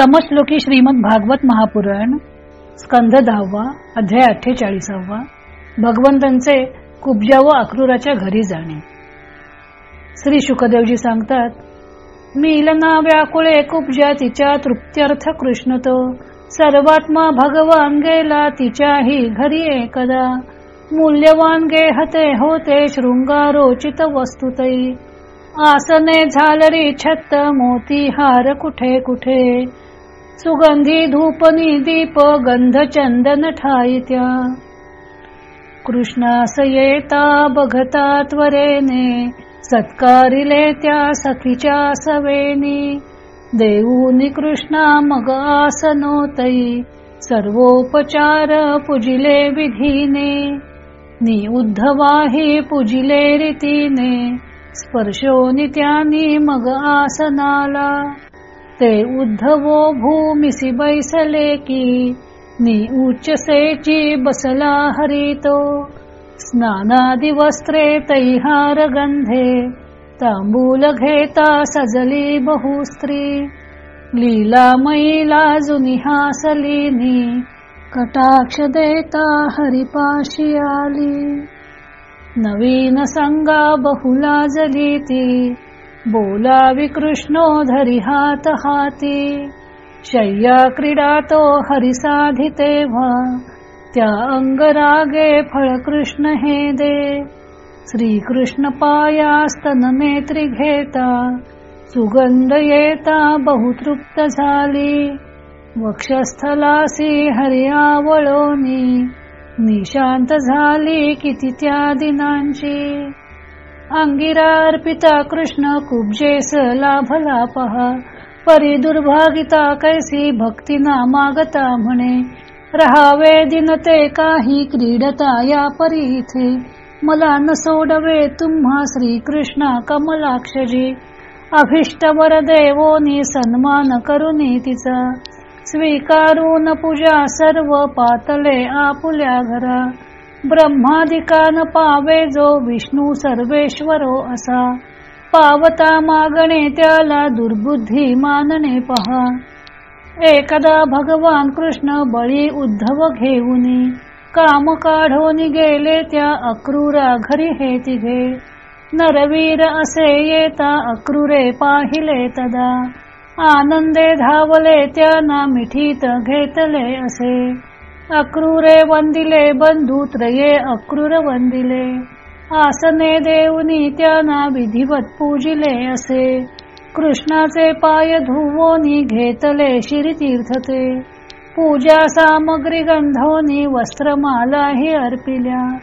समश्लोकी श्रीमद भागवत महापुराण स्कंध दहावा अध्याय अठ्ठेचाळीसावा. भगवंतांचे कुब्जा व अक्रूराच्या घरी जाणे. श्री शुकदेवजी सांगतात मिलना व्याकुळे कुब्जा तिच्या तृप्त्यर्थ कृष्ण तो सर्वात्मा भगवान गेला तिच्याही घरी एकदा. मूल्यवान गेहते होते शृंगारोचित वस्तुतई. आसने झालरी छत्त मोती हार कुठे कुठे. सुगंधी धूपनी दीप गंध चंदन ठायत्या कृष्णास येता बघता त्वरेने सत्कारिले त्या सखीच्या सवेनी. देऊनी कृष्णा मग आसनोतई सर्वोपचार पुजिले विधीने. नि उद्धवाही पुजिले रीतीने स्पर्शोनी त्यानी मग आसनाला. ते उद्धवो भूमिसी बैसले की नि उच्चसेची बसला हरितो। स्नानादी वस्त्रे तैहार गंधे तांबूल घेता सजली बहुस्त्री। लीलामयी लाजुनी हासलीनी कटाक्ष देता हरिपाशी आली। नवीन संगा बहुला जलीती बोलावी कृष्णो धरी हात हाती शय्या क्रीडा तो हरिसाधी तेव्हा त्या अंगरागे फळ कृष्ण हे दे. श्रीकृष्ण पाया स्तन नेत्री घेता सुगंध येता बहुतृप्त झाली. वक्षस्थलासी हरियावळोनी निशांत झाली किती त्या दिनांची. अंगिरा अर्पिता कृष्ण कुब्जेस लाभला पहा. परी दुर्भागिता कैसी भक्ती ना मागता म्हणे. रहावे दिनते काही क्रीडता या परी इथे. मला न सोडवे तुम्हा श्रीकृष्णा कमलाक्षजी. अभिष्ट वर देवोनी सन्मान करुनी तिचा. स्वीकारून पूजा सर्व पातले आपुल्या घरा. ब्रह्मादिकान पावे जो विष्णू सर्वेश्वरो असा. पावता मागणे त्याला दुर्बुद्धी मानणे पहा. एकदा भगवान कृष्ण बळी उद्धव घेऊनी काम काढून गेले त्या अक्रूरा घरी हे तिघे. नरवीर असे येता अक्रूरे पाहिले तदा. आनंदे धावले त्यांना मिठीत घेतले असे. अक्रूरे वंदिले बंधू त्रये अक्रूर वंदिले. आसने देऊनी त्यांना विधिवत पूजिले असे. कृष्णाचे पाय धुवोनी घेतले शिरीतीर्थते पूजा सामग्री गंधोनी वस्त्रमालाही अर्पिल्या.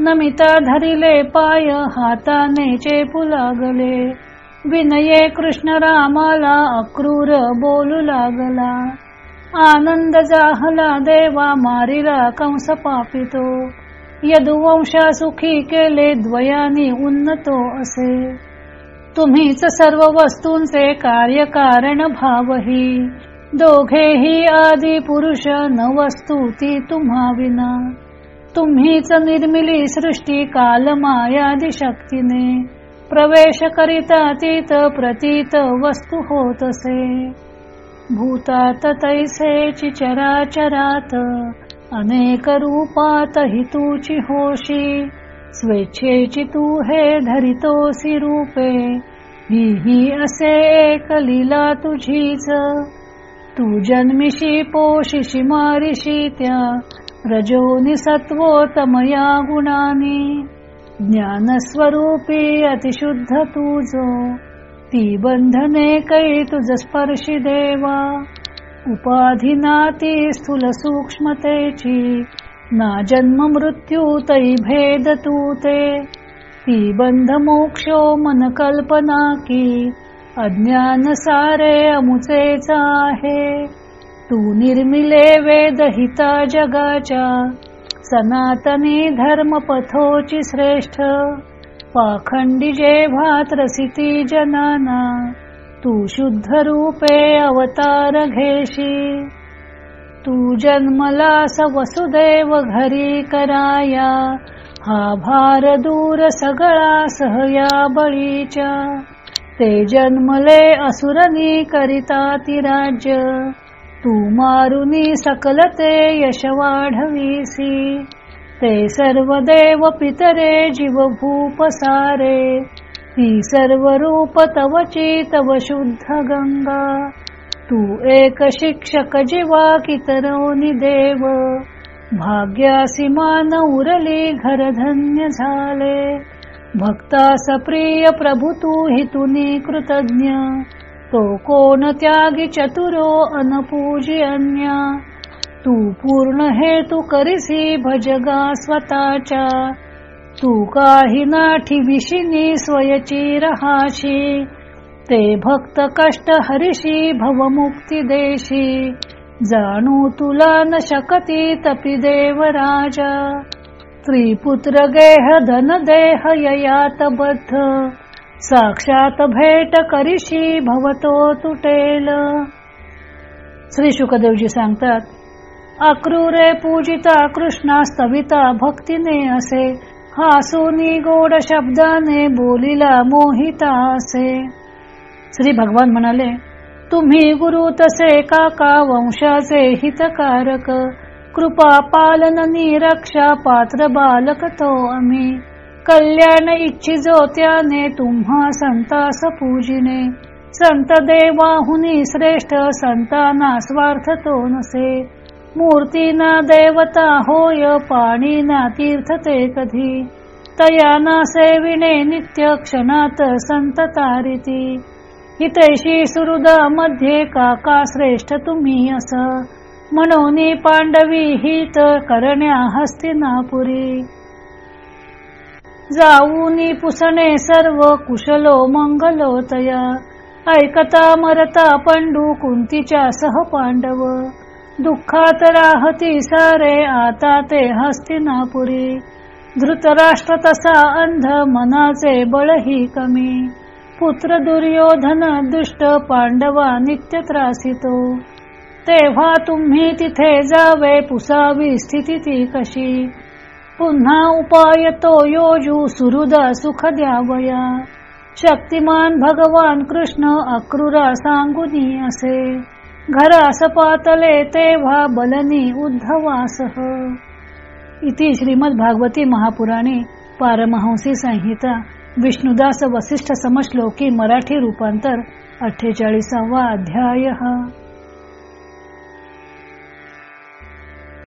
नमिता धरिले पाय हाताने चेपू लागले. विनये कृष्ण रामाला अक्रूर बोलू लागला. आनंद जाहला देवा मारिला कंस पापितो. यदुवंशा सुखी केले द्वयानी उन्नतो असे. तुम्हीच सर्व वस्तूंचे कार्यकारण भावही. दोघेही आदी पुरुष न वस्तू ती तुम्हा विना. तुम्हीच निर्मिली सृष्टी कालमायादी शक्तीने. प्रवेश करिता तीत प्रतीत वस्तू होत असे. भूतात तैसे चराचरात अनेक रूपात हितूची होशी स्वेच्छेची तू हे धरितोसी रूपे ही ही असे एक लीला तुझीच. तू जन्मिशी पोशिशी मारिशी त्या रजोनी सत्वोतमया गुणानी ज्ञानस्वरूपी अतिशुद्ध तुझो ती बंधने कै तुझ स्पर्शी देवा. उपाधिनाती स्थूल सूक्ष्मतेची ना जन्म मृत्यू तै भेद तू ते ती बंध मोक्षो मन कल्पना की अज्ञान सारे अमुचेच आहे. तू निर्मिले वेदहिता जगाच्या सनातनी धर्म पथोची श्रेष्ठ. पाखंडी जे भात रसिती जनाना तू शुद्ध रूपे अवतार घेशी. तू जन्मलास वसुदेव घरी कराया हा भार दूर सगळा सहया बळीच्या. ते जन्मले असुरनी करिता ती राज्य तू मारुनी सकलते यश वाढवीसी. ते सर्व देव पितरे जीव भूप सारे. ती सर्व रूप तवची तव शुद्ध गंगा. तू एक शिक्षक जीवा कितरोनी देव. भाग्यासी मान उरली घर धन्य झाले. भक्तास प्रिय प्रभू तू हितुनी कृतज्ञ. तो कोण त्यागी चतुरो अनपूजी अन्या. तू पूर्ण हे तू करीसी भजगा स्वतःच्या. तू काही नाठी विशिनी स्वयची रहाशी. ते भक्त कष्ट हरिशी भवमुक्ती देशी. जाणू तुला न शकती तपी देवराजा. त्रिपुत्र गेह धन देह ययात बद्ध. साक्षात भेट करीशी भवतो तुटेल. श्री शुकदेवजी सांगतात अक्रूरे पूजिता कृष्णा स्तविता भक्तीने असे. हासुनी गोड शब्दाने बोलिला मोहिता असे. श्री भगवान म्हणाले तुम्ही गुरु तसे काका वंशाचे हितकारक. कृपा पालन निरक्षा पात्र बालक तो आम्ही. कल्याण इच्छिजो त्याने तुम्हा संतास पूजिने. संत देवाहुनी श्रेष्ठ संताना स्वार्थ तो नसे. मूर्तीना देवता होय पाणी ना तीर्थ ते कधी. तयाना सेविणे नित्य क्षणात संत तारिती. हितैशी सुहृदा मध्ये काका श्रेष्ठ तुम्ही अस. म्हणून पांडवी हित करण्या हस्तिनापुरी जाऊनी पुसणे सर्व कुशलो मंगलो तया ऐकता मरता पंडू कुंतीच्या सह पांडव दुःखात राहती सारे आता ते हस्तिनापुरी धृतराष्ट्र तसा अंध मनाचे बळही कमी. पुत्र दुर्योधन दुष्ट पांडवा नित्य त्रासितो. तेव्हा तुम्ही तिथे जावे पुसावी स्थिती ती कशी. पुन्हा उपाय तो योजू सुहृदा सुख द्यावया. शक्तिमान भगवान कृष्ण अक्रूरा सांगुनी असे. घर असपातले तेव्हा बलनी उद्धवासह. इति श्रीमद भागवती महापुराणे पारमहंसी संहिता विष्णुदास वसिष्ठ समश्लोकी मराठी रूपांतर अठ्ठेचाळीसावा अध्याय.